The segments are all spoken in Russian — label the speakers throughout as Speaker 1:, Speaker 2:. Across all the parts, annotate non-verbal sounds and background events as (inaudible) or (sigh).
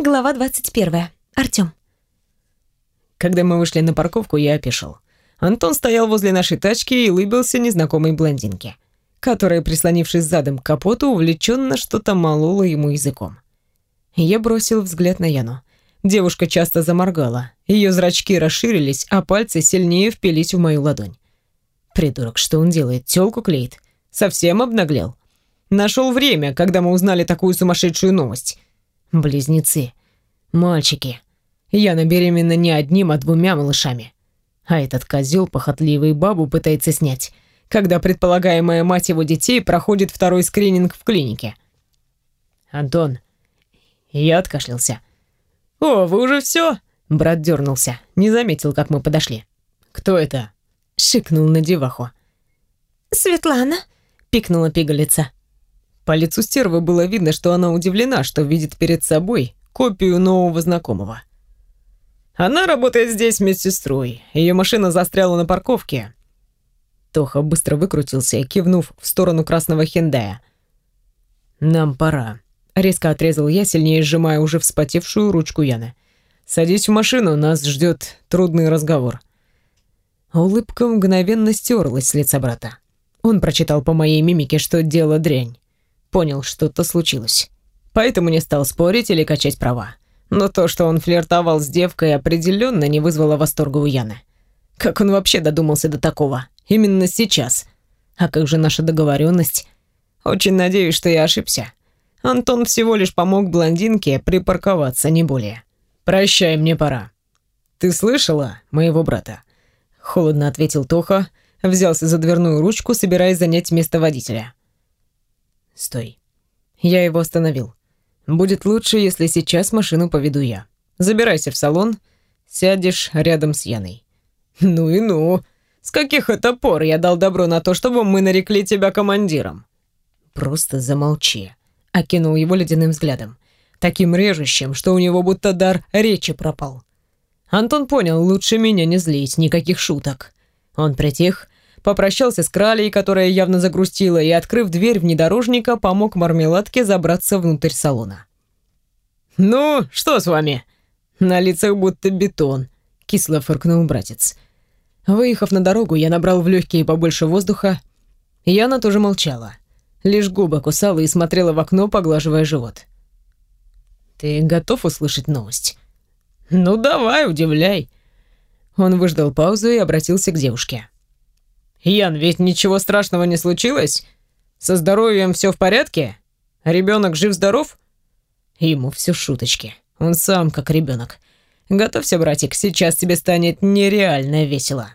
Speaker 1: Глава 21. Артём.
Speaker 2: Когда мы вышли на парковку, я опешил. Антон стоял возле нашей тачки и улыбился незнакомой блондинке, которая, прислонившись задом к капоту, увлеченно что-то молола ему языком. Я бросил взгляд на Яну. Девушка часто заморгала. Ее зрачки расширились, а пальцы сильнее впились в мою ладонь. Придурок, что он делает? Тёлку клеит? Совсем обнаглел? Нашел время, когда мы узнали такую сумасшедшую новость. Близнецы. Мальчики. Яна беременна не одним, а двумя малышами. А этот козел похотливый бабу пытается снять, когда предполагаемая мать его детей проходит второй скрининг в клинике. Антон. Я откашлялся. «О, вы уже все?» Брат дернулся. Не заметил, как мы подошли. «Кто это?» Шикнул на деваху.
Speaker 1: «Светлана», — пикнула пигалица.
Speaker 2: По лицу стервы было видно, что она удивлена, что видит перед собой копию нового знакомого. Она работает здесь медсестрой. Ее машина застряла на парковке. Тоха быстро выкрутился, кивнув в сторону красного хендая. «Нам пора», — резко отрезал я, сильнее сжимая уже вспотевшую ручку Яны. «Садись в машину, нас ждет трудный разговор». Улыбка мгновенно стерлась с лица брата. Он прочитал по моей мимике, что дело дрянь. Понял, что-то случилось. Поэтому не стал спорить или качать права. Но то, что он флиртовал с девкой, определенно не вызвало восторга у Яны. Как он вообще додумался до такого? Именно сейчас. А как же наша договоренность? Очень надеюсь, что я ошибся. Антон всего лишь помог блондинке припарковаться, не более. Прощай, мне пора. Ты слышала моего брата? Холодно ответил Тоха, взялся за дверную ручку, собираясь занять место водителя. Стой. Я его остановил. Будет лучше, если сейчас машину поведу я. Забирайся в салон, сядешь рядом с Яной. Ну и ну. С каких это пор я дал добро на то, чтобы мы нарекли тебя командиром? Просто замолчи. Окинул его ледяным взглядом. Таким режущим, что у него будто дар речи пропал. Антон понял, лучше меня не злить, никаких шуток. Он притих, попрощался с кралей, которая явно загрустила, и, открыв дверь внедорожника, помог мармеладке забраться внутрь салона. «Ну, что с вами?» «На лицах будто бетон», — кисло фыркнул братец. Выехав на дорогу, я набрал в легкие побольше воздуха. Яна тоже молчала. Лишь губы кусала и смотрела в окно, поглаживая живот. «Ты готов услышать новость?» «Ну давай, удивляй». Он выждал паузу и обратился к девушке. «Ян, ведь ничего страшного не случилось? Со здоровьем все в порядке? Ребенок жив-здоров?» Ему все шуточки. Он сам как ребенок. Готовься, братик, сейчас тебе станет нереально весело.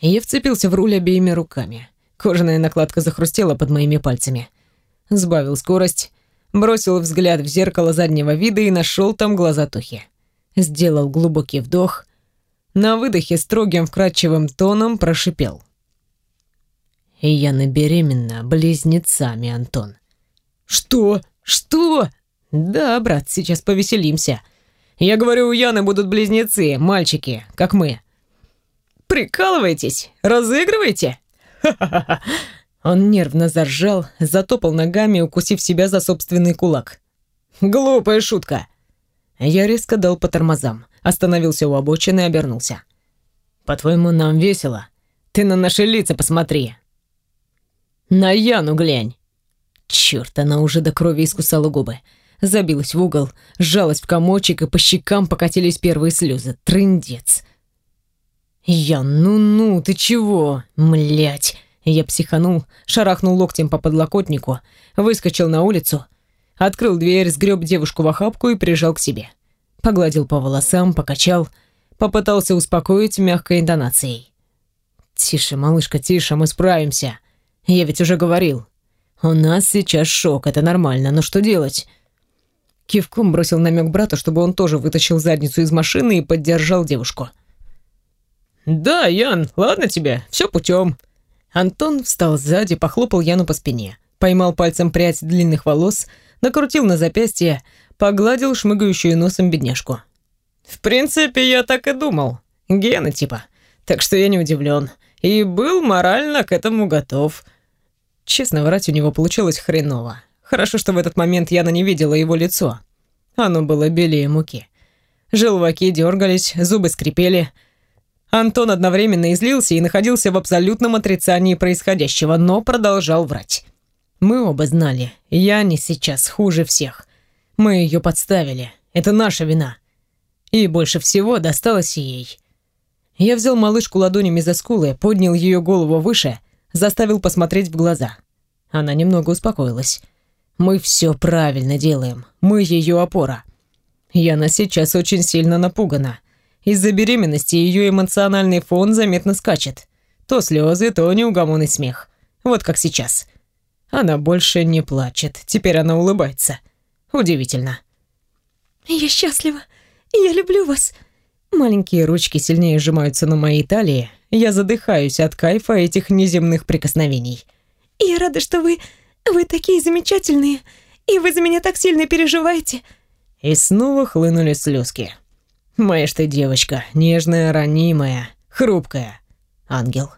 Speaker 2: Я вцепился в руль обеими руками. Кожаная накладка захрустела под моими пальцами. Сбавил скорость, бросил взгляд в зеркало заднего вида и нашел там глаза Тухи. Сделал глубокий вдох, на выдохе строгим вкрадчивым тоном прошипел. «И я на беременна близнецами, Антон». «Что? Что?» «Да, брат, сейчас повеселимся. Я говорю, у Яны будут близнецы, мальчики, как мы». «Прикалываетесь? Разыгрываете?» (laughs) Он нервно заржал, затопал ногами, укусив себя за собственный кулак. «Глупая шутка!» Я резко дал по тормозам, остановился у обочины и обернулся. «По-твоему, нам весело? Ты на наши лица посмотри!» «На Яну глянь!» Черт, она уже до крови искусала губы. Забилась в угол, сжалась в комочек, и по щекам покатились первые слезы. Трындец. «Я, ну-ну, ты чего? Млять!» Я психанул, шарахнул локтем по подлокотнику, выскочил на улицу, открыл дверь, сгреб девушку в охапку и прижал к себе. Погладил по волосам, покачал, попытался успокоить мягкой интонацией. «Тише, малышка, тише, мы справимся. Я ведь уже говорил. У нас сейчас шок, это нормально, но что делать?» Кивком бросил намек брату, чтобы он тоже вытащил задницу из машины и поддержал девушку. «Да, Ян, ладно тебе, все путем». Антон встал сзади, похлопал Яну по спине, поймал пальцем прядь длинных волос, накрутил на запястье, погладил шмыгающую носом бедняжку. «В принципе, я так и думал. Гена типа. Так что я не удивлен. И был морально к этому готов». Честно, врать у него получилось хреново. Хорошо, что в этот момент Яна не видела его лицо. Оно было белее муки. Желваки дергались, зубы скрипели. Антон одновременно излился и находился в абсолютном отрицании происходящего, но продолжал врать. Мы оба знали, я не сейчас хуже всех. Мы ее подставили. Это наша вина. И больше всего досталось ей. Я взял малышку ладонями за скулы, поднял ее голову выше, заставил посмотреть в глаза. Она немного успокоилась. Мы все правильно делаем. Мы ее опора. Яна сейчас очень сильно напугана. Из-за беременности ее эмоциональный фон заметно скачет. То слезы, то неугомонный смех. Вот как сейчас. Она больше не плачет. Теперь она улыбается. Удивительно.
Speaker 1: «Я счастлива. Я люблю вас».
Speaker 2: Маленькие ручки сильнее сжимаются на моей талии. Я задыхаюсь от кайфа этих неземных прикосновений.
Speaker 1: «Я рада, что вы... вы такие замечательные. И вы за меня так сильно переживаете».
Speaker 2: И снова хлынули слезки. «Моя ж ты девочка, нежная, ранимая, хрупкая. Ангел».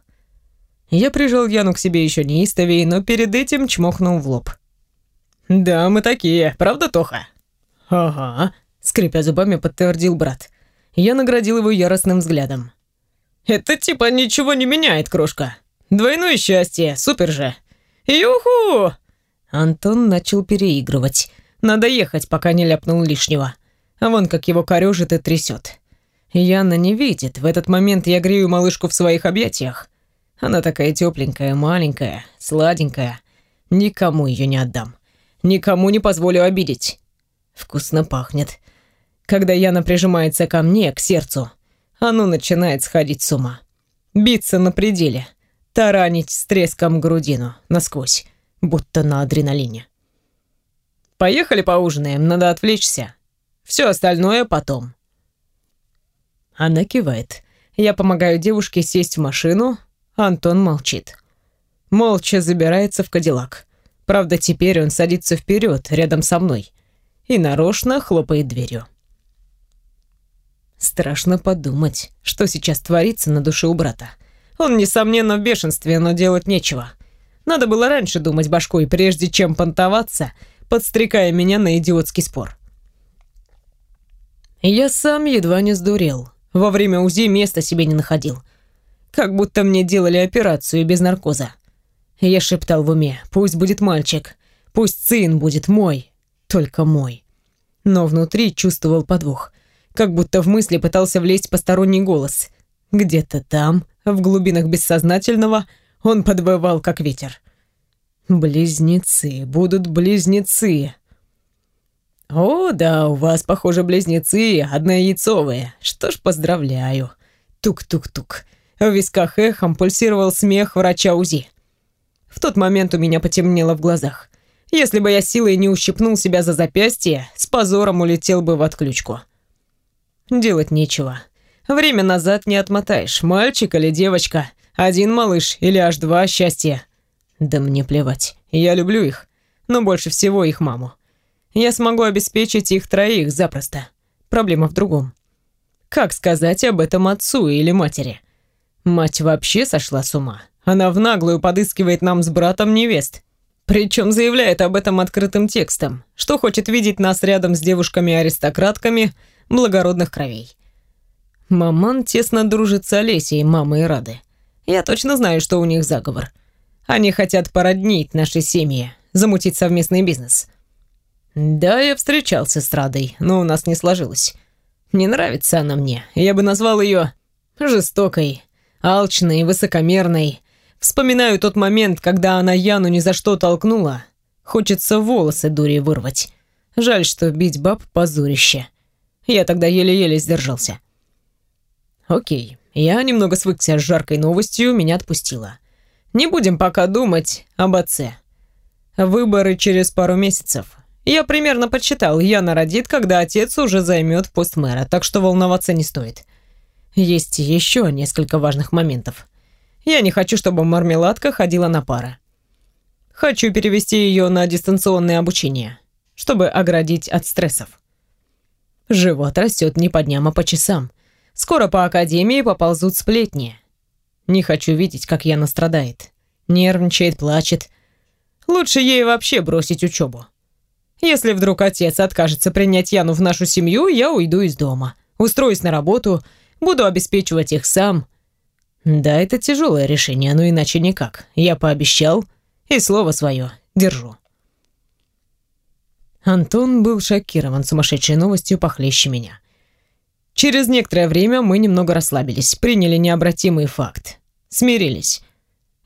Speaker 2: Я прижал Яну к себе еще неистовее, но перед этим чмокнул в лоб. «Да, мы такие, правда, Тоха?» «Ага», — скрипя зубами, подтвердил брат. Я наградил его яростным взглядом. «Это типа ничего не меняет, крошка. Двойное счастье, супер же. Юху!» Антон начал переигрывать. Надо ехать, пока не ляпнул лишнего. А вон как его корежит и трясет. Яна не видит. В этот момент я грею малышку в своих объятиях. Она такая тепленькая, маленькая, сладенькая. Никому ее не отдам. Никому не позволю обидеть. Вкусно пахнет. Когда Яна прижимается ко мне, к сердцу, оно начинает сходить с ума. Биться на пределе. Таранить с треском грудину насквозь, будто на адреналине. Поехали поужинаем, надо отвлечься. Все остальное потом. Она кивает. Я помогаю девушке сесть в машину, Антон молчит. Молча забирается в кадиллак. Правда, теперь он садится вперед, рядом со мной. И нарочно хлопает дверью. Страшно подумать, что сейчас творится на душе у брата. Он, несомненно, в бешенстве, но делать нечего. Надо было раньше думать башкой, прежде чем понтоваться, подстрекая меня на идиотский спор. Я сам едва не сдурел. Во время УЗИ места себе не находил. Как будто мне делали операцию без наркоза. Я шептал в уме, пусть будет мальчик, пусть сын будет мой, только мой. Но внутри чувствовал подвох, как будто в мысли пытался влезть посторонний голос. Где-то там, в глубинах бессознательного, он подвывал, как ветер. «Близнецы, будут близнецы!» «О, да, у вас, похоже, близнецы, однояйцовые. Что ж, поздравляю!» Тук-тук-тук. В висках эхом пульсировал смех врача УЗИ. В тот момент у меня потемнело в глазах. Если бы я силой не ущипнул себя за запястье, с позором улетел бы в отключку. Делать нечего. Время назад не отмотаешь, мальчик или девочка, один малыш или аж два счастья. Да мне плевать, я люблю их, но больше всего их маму. Я смогу обеспечить их троих запросто. Проблема в другом. Как сказать об этом отцу или матери? Мать вообще сошла с ума. Она в наглую подыскивает нам с братом невест. Причем заявляет об этом открытым текстом, что хочет видеть нас рядом с девушками-аристократками благородных кровей. Маман тесно дружит с Олесей, мамой Рады. Я точно знаю, что у них заговор. Они хотят породнить наши семьи, замутить совместный бизнес. Да, я встречался с Радой, но у нас не сложилось. Не нравится она мне. Я бы назвал ее жестокой, алчной, высокомерной. Вспоминаю тот момент, когда она Яну ни за что толкнула. Хочется волосы дури вырвать. Жаль, что бить баб позорище. Я тогда еле-еле сдержался. Окей, я немного свыкся с жаркой новостью, меня отпустила. Не будем пока думать об отце. Выборы через пару месяцев. Я примерно подсчитал, Яна родит, когда отец уже займет пост мэра, так что волноваться не стоит. Есть еще несколько важных моментов. Я не хочу, чтобы мармеладка ходила на пары. Хочу перевести ее на дистанционное обучение, чтобы оградить от стрессов. Живот растет не по дням, а по часам. Скоро по академии поползут сплетни. Не хочу видеть, как Яна страдает. Нервничает, плачет. Лучше ей вообще бросить учебу. Если вдруг отец откажется принять Яну в нашу семью, я уйду из дома. Устроюсь на работу, буду обеспечивать их сам. Да, это тяжелое решение, но иначе никак. Я пообещал, и слово свое держу. Антон был шокирован сумасшедшей новостью похлеще меня. Через некоторое время мы немного расслабились, приняли необратимый факт. Смирились.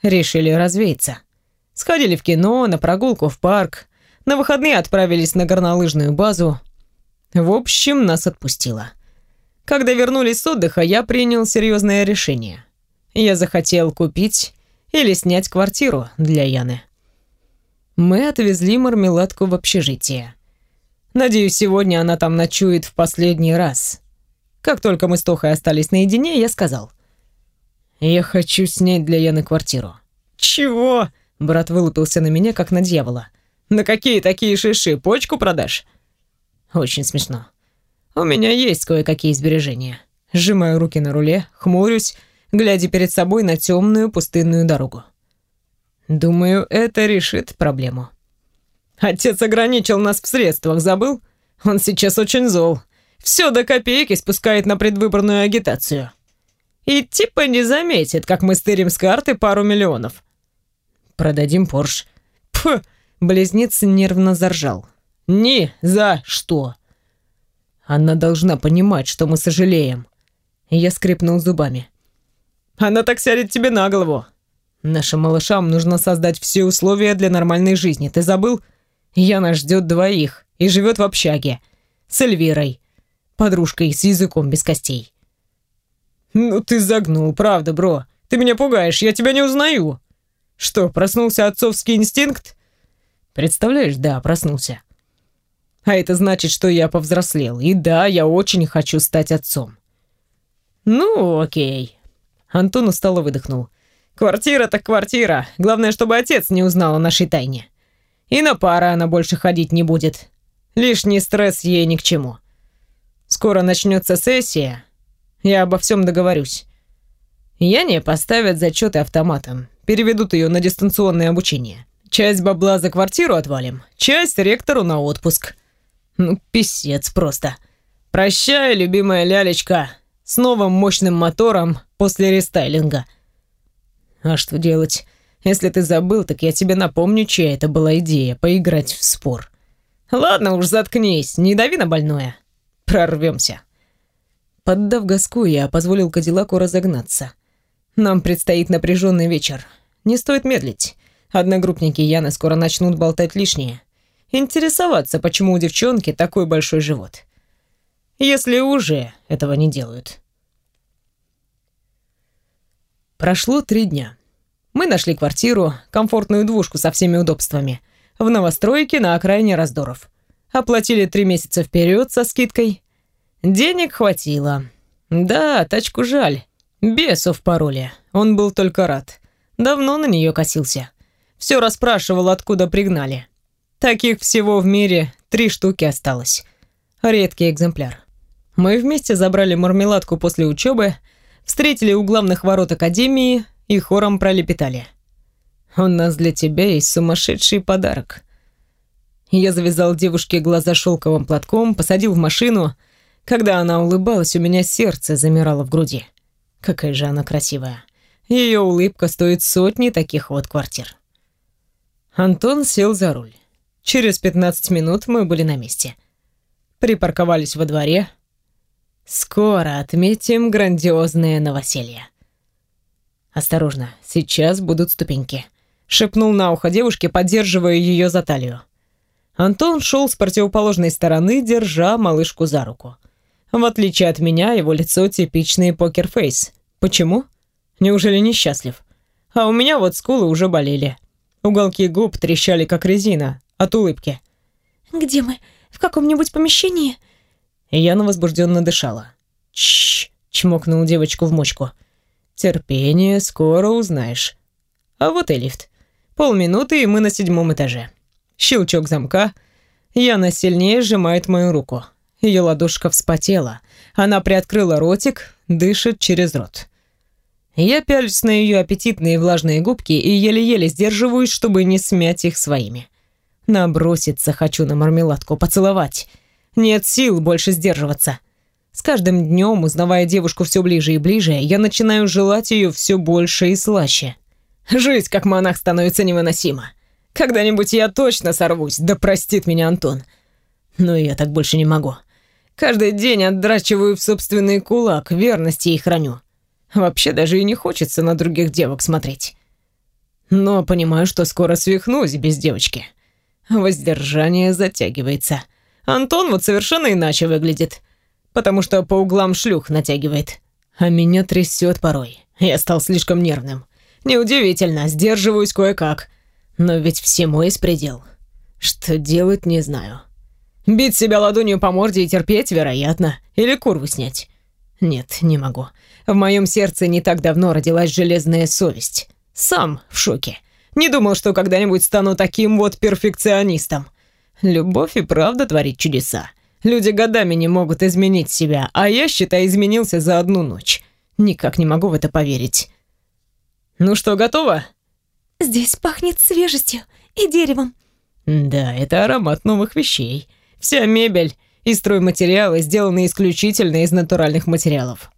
Speaker 2: Решили развеяться. Сходили в кино, на прогулку в парк. На выходные отправились на горнолыжную базу. В общем, нас отпустило. Когда вернулись с отдыха, я принял серьезное решение. Я захотел купить или снять квартиру для Яны. Мы отвезли мармеладку в общежитие. Надеюсь, сегодня она там ночует в последний раз. Как только мы с Тохой остались наедине, я сказал. «Я хочу снять для Яны квартиру». «Чего?» Брат вылупился на меня, как на дьявола. «На какие такие шиши? Почку продашь?» Очень смешно. У меня есть кое-какие сбережения. Сжимаю руки на руле, хмурюсь, глядя перед собой на темную пустынную дорогу. Думаю, это решит проблему. Отец ограничил нас в средствах, забыл? Он сейчас очень зол. Все до копейки спускает на предвыборную агитацию. И типа не заметит, как мы стырим с карты пару миллионов. Продадим Порш. Пф, близнец нервно заржал. Ни за что. Она должна понимать, что мы сожалеем. Я скрипнул зубами. Она так сядет тебе на голову. Нашим малышам нужно создать все условия для нормальной жизни. Ты забыл? Яна ждет двоих и живет в общаге. С Эльвирой. Подружкой с языком без костей. Ну ты загнул, правда, бро. Ты меня пугаешь, я тебя не узнаю. Что, проснулся отцовский инстинкт? Представляешь, да, проснулся. А это значит, что я повзрослел. И да, я очень хочу стать отцом. Ну, окей. Антон устало выдохнул. Квартира так квартира. Главное, чтобы отец не узнал о нашей тайне. И на пары она больше ходить не будет. Лишний стресс ей ни к чему. Скоро начнется сессия. Я обо всем договорюсь. Яне поставят зачеты автоматом. Переведут ее на дистанционное обучение. Часть бабла за квартиру отвалим, часть ректору на отпуск. Ну, писец просто. Прощай, любимая лялечка, с новым мощным мотором после рестайлинга. А что делать? Если ты забыл, так я тебе напомню, чья это была идея — поиграть в спор. Ладно уж, заткнись, не дави на больное. Прорвемся. Поддав газку, я позволил Кадиллаку разогнаться. Нам предстоит напряженный вечер. Не стоит медлить. Одногруппники Яны скоро начнут болтать лишнее. Интересоваться, почему у девчонки такой большой живот. Если уже этого не делают. Прошло три дня. Мы нашли квартиру, комфортную двушку со всеми удобствами, в новостройке на окраине раздоров. Оплатили три месяца вперед со скидкой. Денег хватило. Да, тачку жаль. Бесу в пароле. Он был только рад. Давно на нее косился. Все расспрашивал, откуда пригнали. Таких всего в мире три штуки осталось. Редкий экземпляр. Мы вместе забрали мармеладку после учебы, встретили у главных ворот академии и хором пролепетали. «У нас для тебя есть сумасшедший подарок». Я завязал девушке глаза шелковым платком, посадил в машину. Когда она улыбалась, у меня сердце замирало в груди. Какая же она красивая. Ее улыбка стоит сотни таких вот квартир. Антон сел за руль. Через 15 минут мы были на месте. Припарковались во дворе. Скоро отметим грандиозное новоселье. «Осторожно, сейчас будут ступеньки», — шепнул на ухо девушке, поддерживая ее за талию. Антон шел с противоположной стороны, держа малышку за руку. В отличие от меня, его лицо типичный покерфейс. Почему? Неужели несчастлив? А у меня вот скулы уже болели. Уголки губ трещали, как резина, от улыбки.
Speaker 1: «Где мы? В каком-нибудь помещении?»
Speaker 2: Яна возбужденно дышала. «Чш!» — чмокнул девочку в мочку. «Терпение, скоро узнаешь». А вот и лифт. Полминуты, и мы на седьмом этаже. Щелчок замка. Яна сильнее сжимает мою руку. Ее ладошка вспотела. Она приоткрыла ротик, дышит через рот. Я пялюсь на ее аппетитные влажные губки и еле-еле сдерживаюсь, чтобы не смять их своими. Наброситься хочу на мармеладку, поцеловать. Нет сил больше сдерживаться. С каждым днем, узнавая девушку все ближе и ближе, я начинаю желать ее все больше и слаще. Жизнь как монах становится невыносима. Когда-нибудь я точно сорвусь, да простит меня Антон. Но я так больше не могу. Каждый день отдрачиваю в собственный кулак, верности и храню. Вообще даже и не хочется на других девок смотреть. Но понимаю, что скоро свихнусь без девочки. Воздержание затягивается. Антон вот совершенно иначе выглядит, потому что по углам шлюх натягивает. А меня трясет порой. Я стал слишком нервным. Неудивительно, сдерживаюсь кое-как. Но ведь всему есть предел. Что делать, не знаю. Бить себя ладонью по морде и терпеть, вероятно. Или курву снять. Нет, не могу. В моем сердце не так давно родилась железная совесть. Сам в шоке. Не думал, что когда-нибудь стану таким вот перфекционистом. Любовь и правда творит чудеса. Люди годами не могут изменить себя, а я, считай, изменился за одну ночь. Никак не могу в это поверить. Ну что, готово?
Speaker 1: Здесь пахнет свежестью и деревом.
Speaker 2: Да, это аромат новых вещей. Вся мебель и стройматериалы сделаны исключительно из натуральных материалов.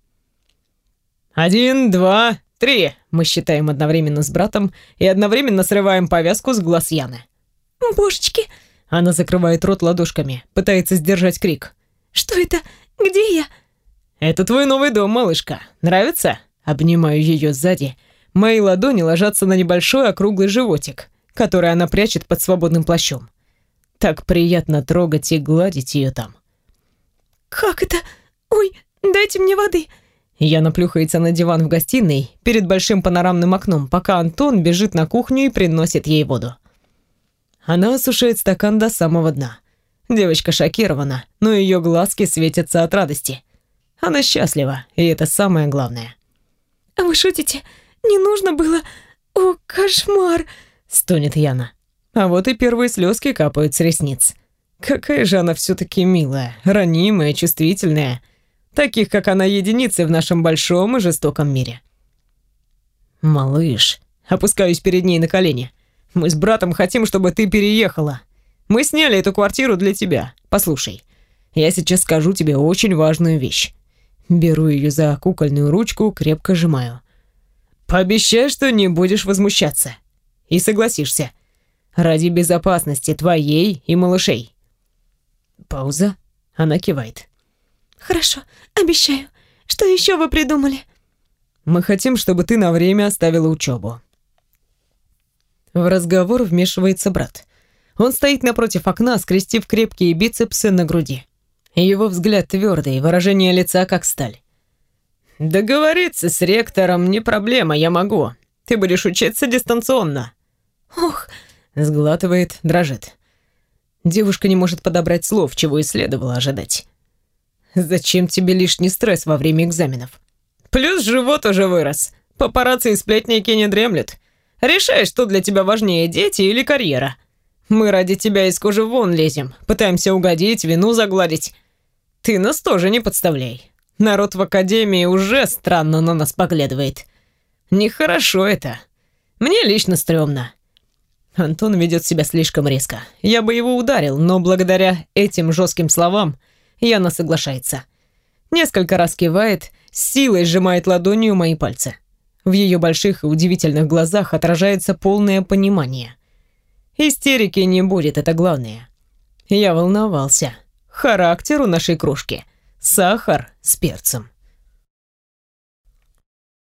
Speaker 2: Один, два, три. Мы считаем одновременно с братом и одновременно срываем повязку с глаз Яны.
Speaker 1: Божечки!
Speaker 2: Она закрывает рот ладошками, пытается сдержать крик.
Speaker 1: Что это? Где я?
Speaker 2: Это твой новый дом, малышка. Нравится? Обнимаю ее сзади. Мои ладони ложатся на небольшой округлый животик, который она прячет под свободным плащом. Так приятно трогать и гладить ее там.
Speaker 1: «Как это? Ой, дайте мне воды!»
Speaker 2: Яна плюхается на диван в гостиной перед большим панорамным окном, пока Антон бежит на кухню и приносит ей воду. Она осушает стакан до самого дна. Девочка шокирована, но ее глазки светятся от радости. Она счастлива, и это самое главное.
Speaker 1: «А вы шутите? Не нужно было? О, кошмар!»
Speaker 2: — стонет Яна. А вот и первые слезки капают с ресниц. Какая же она все-таки милая, ранимая, чувствительная. Таких, как она, единицы в нашем большом и жестоком мире. «Малыш», опускаюсь перед ней на колени. «Мы с братом хотим, чтобы ты переехала. Мы сняли эту квартиру для тебя. Послушай, я сейчас скажу тебе очень важную вещь». Беру ее за кукольную ручку, крепко сжимаю. «Пообещай, что не будешь возмущаться. И согласишься. Ради безопасности твоей и малышей. Пауза. Она кивает.
Speaker 1: Хорошо, обещаю. Что еще вы придумали?
Speaker 2: Мы хотим, чтобы ты на время оставила учебу. В разговор вмешивается брат. Он стоит напротив окна, скрестив крепкие бицепсы на груди. Его взгляд твердый, выражение лица как сталь. «Договориться с ректором не проблема, я могу. Ты будешь учиться дистанционно».
Speaker 1: «Ох,
Speaker 2: Сглатывает, дрожит. Девушка не может подобрать слов, чего и следовало ожидать. Зачем тебе лишний стресс во время экзаменов? Плюс живот уже вырос. Папарацци и сплетники не дремлют. Решай, что для тебя важнее, дети или карьера. Мы ради тебя из кожи вон лезем, пытаемся угодить, вину загладить. Ты нас тоже не подставляй. Народ в академии уже странно на нас поглядывает. Нехорошо это. Мне лично стрёмно. Антон ведет себя слишком резко. Я бы его ударил, но благодаря этим жестким словам Яна соглашается. Несколько раз кивает, силой сжимает ладонью мои пальцы. В ее больших и удивительных глазах отражается полное понимание. Истерики не будет, это главное. Я волновался. Характер у нашей кружки. Сахар с перцем.